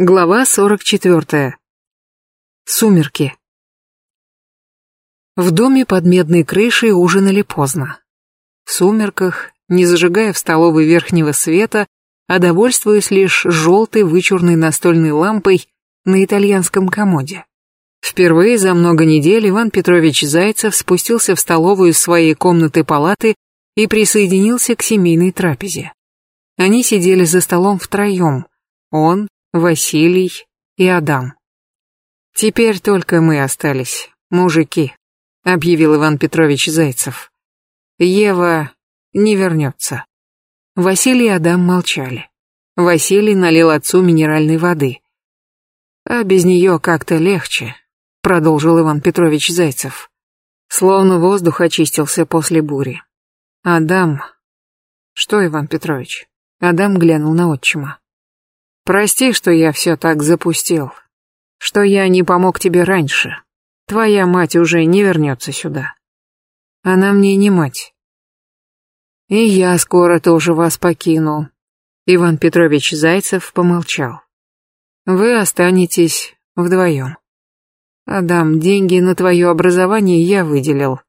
Глава 44. Сумерки. В доме под медной крышей ужинали поздно. В сумерках, не зажигая в столовой верхнего света, а довольствуясь лишь желтой вычурной настольной лампой на итальянском комоде. Впервые за много недель Иван Петрович Зайцев спустился в столовую из своей комнаты-палаты и присоединился к семейной трапезе. Они сидели за столом втроем. Он, Василий и Адам. «Теперь только мы остались, мужики», — объявил Иван Петрович Зайцев. «Ева не вернется». Василий и Адам молчали. Василий налил отцу минеральной воды. «А без нее как-то легче», — продолжил Иван Петрович Зайцев. Словно воздух очистился после бури. «Адам...» «Что, Иван Петрович?» Адам глянул на отчима. Прости, что я все так запустил. Что я не помог тебе раньше. Твоя мать уже не вернется сюда. Она мне не мать. И я скоро тоже вас покину. Иван Петрович Зайцев помолчал. Вы останетесь вдвоем. Адам, деньги на твое образование я выделил.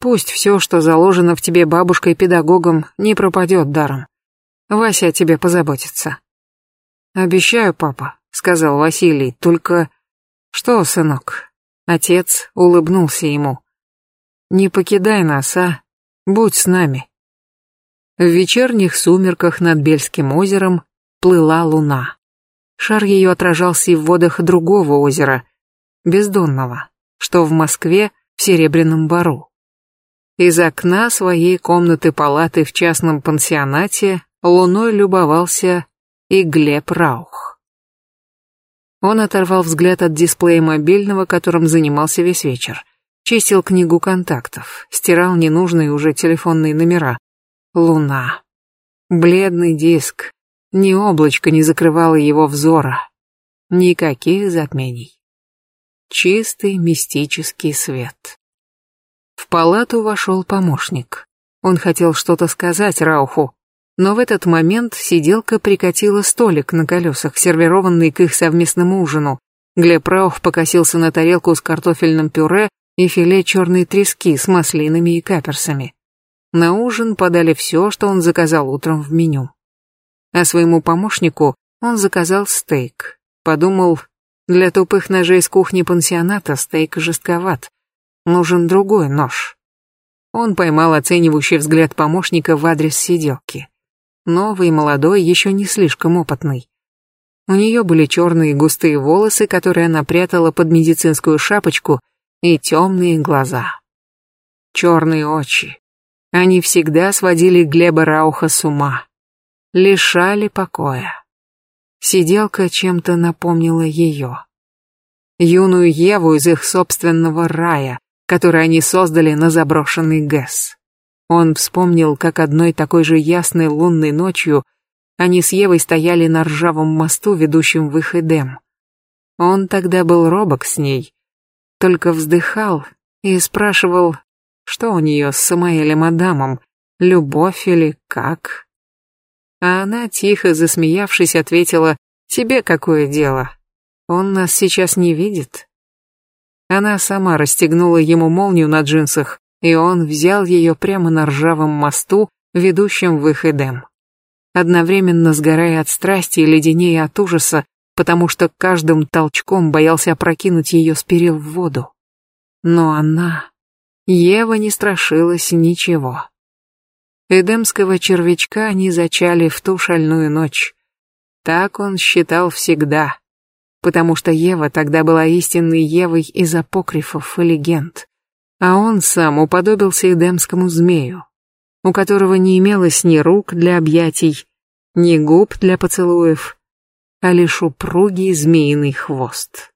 Пусть все, что заложено в тебе бабушкой-педагогом, не пропадет даром. Вася о тебе позаботится. «Обещаю, папа», — сказал Василий, — «только...» «Что, сынок?» Отец улыбнулся ему. «Не покидай нас, а? Будь с нами». В вечерних сумерках над Бельским озером плыла луна. Шар ее отражался и в водах другого озера, бездонного, что в Москве в Серебряном Бару. Из окна своей комнаты-палаты в частном пансионате луной любовался и Глеб Раух. Он оторвал взгляд от дисплея мобильного, которым занимался весь вечер. Чистил книгу контактов, стирал ненужные уже телефонные номера. Луна. Бледный диск. Ни облачко не закрывало его взора. Никаких затмений. Чистый мистический свет. В палату вошел помощник. Он хотел что-то сказать Рауху, но в этот момент сиделка прикатила столик на колесах, сервированный к их совместному ужину. Глеб Раух покосился на тарелку с картофельным пюре и филе черной трески с маслинами и каперсами. На ужин подали все, что он заказал утром в меню. А своему помощнику он заказал стейк. Подумал, для тупых ножей с кухни пансионата стейк жестковат. Нужен другой нож. Он поймал оценивающий взгляд помощника в адрес сиделки новый, молодой, еще не слишком опытный. У нее были черные густые волосы, которые она прятала под медицинскую шапочку, и темные глаза. Черные очи. Они всегда сводили Глеба Рауха с ума. Лишали покоя. Сиделка чем-то напомнила ее. Юную Еву из их собственного рая, который они создали на заброшенный ГЭС. Он вспомнил, как одной такой же ясной лунной ночью они с Евой стояли на ржавом мосту, ведущем в их Эдем. Он тогда был робок с ней, только вздыхал и спрашивал, что у нее с Самаэлем Адамом, любовь или как. А она, тихо засмеявшись, ответила, «Тебе какое дело? Он нас сейчас не видит». Она сама расстегнула ему молнию на джинсах, и он взял ее прямо на ржавом мосту, ведущем в их Эдем. Одновременно сгорая от страсти и леденея от ужаса, потому что каждым толчком боялся опрокинуть ее с перил в воду. Но она... Ева не страшилась ничего. Эдемского червячка они зачали в ту шальную ночь. Так он считал всегда, потому что Ева тогда была истинной Евой из апокрифов и легенд а он сам уподобился эдемскому змею, у которого не имелось ни рук для объятий, ни губ для поцелуев, а лишь упругий змеиный хвост.